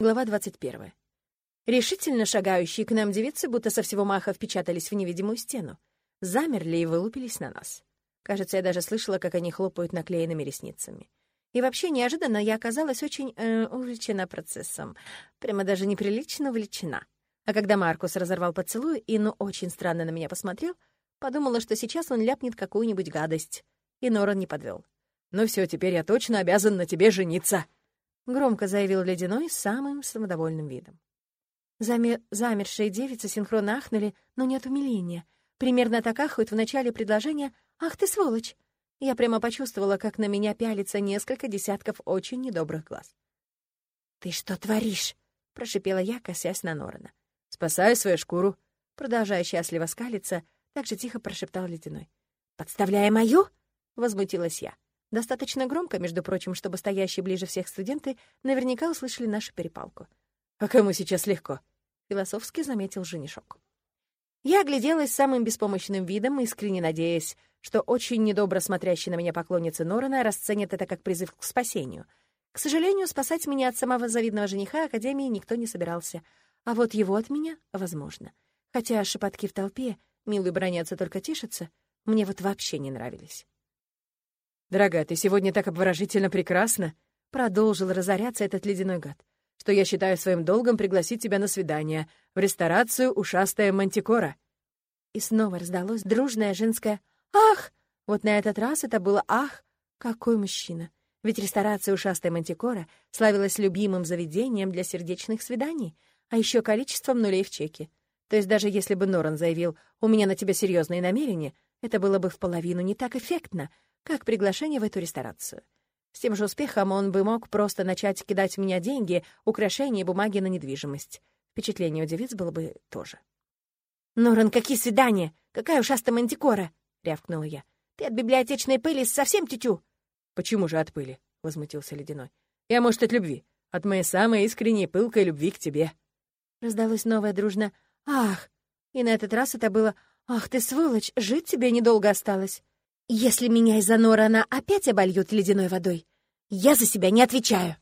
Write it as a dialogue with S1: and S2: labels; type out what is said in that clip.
S1: Глава 21. Решительно шагающие к нам девицы будто со всего маха впечатались в невидимую стену. Замерли и вылупились на нас. Кажется, я даже слышала, как они хлопают наклеенными ресницами. И вообще, неожиданно я оказалась очень э, увлечена процессом. Прямо даже неприлично увлечена. А когда Маркус разорвал поцелуй и, ну, очень странно на меня посмотрел, подумала, что сейчас он ляпнет какую-нибудь гадость. И Норан не подвел. «Ну все, теперь я точно обязан на тебе жениться!» — громко заявил Ледяной самым самодовольным видом. Замер... Замершие девицы синхронно ахнули, но нет умиления. Примерно так ахают в начале предложения «Ах ты, сволочь!» Я прямо почувствовала, как на меня пялится несколько десятков очень недобрых глаз. «Ты что творишь?» — прошипела я, косясь на Норана.
S2: «Спасаю свою шкуру», —
S1: продолжая счастливо скалиться, так же тихо прошептал Ледяной. «Подставляя мою?» — возмутилась я. Достаточно громко, между прочим, чтобы стоящие ближе всех студенты наверняка услышали нашу перепалку.
S2: «А кому сейчас легко?»
S1: — философски заметил женишок. Я огляделась самым беспомощным видом, искренне надеясь, что очень недобро смотрящая на меня поклонница Норана расценит это как призыв к спасению. К сожалению, спасать меня от самого завидного жениха Академии никто не собирался, а вот его от меня — возможно. Хотя шепотки в толпе, милый бронятся только тешатся, мне вот вообще не нравились.
S2: «Дорогая, ты сегодня так обворожительно прекрасна!» Продолжил разоряться этот ледяной гад. «Что я считаю своим долгом пригласить тебя на свидание в ресторацию «Ушастая мантикора».
S1: И снова раздалось дружное женское «Ах!» Вот на этот раз это было «Ах!» Какой мужчина! Ведь ресторация «Ушастая мантикора» славилась любимым заведением для сердечных свиданий, а еще количеством нулей в чеке. То есть даже если бы Норан заявил «У меня на тебя серьезные намерения», это было бы в половину не так эффектно, как приглашение в эту ресторацию. С тем же успехом он бы мог просто начать кидать в меня деньги, украшения и бумаги на недвижимость. Впечатление у девиц было бы тоже. «Норан, какие свидания? Какая ушастая мантикора!» — рявкнула я. «Ты от библиотечной пыли совсем тютю?»
S2: «Почему же от пыли?» — возмутился Ледяной. «Я, может, от любви. От моей самой искренней пылкой любви к тебе».
S1: Раздалось новое дружно «Ах!» И на этот раз это было «Ах ты, сволочь, жить тебе недолго осталось!» Если меня из-за Норана опять обольют ледяной водой, я за себя не отвечаю.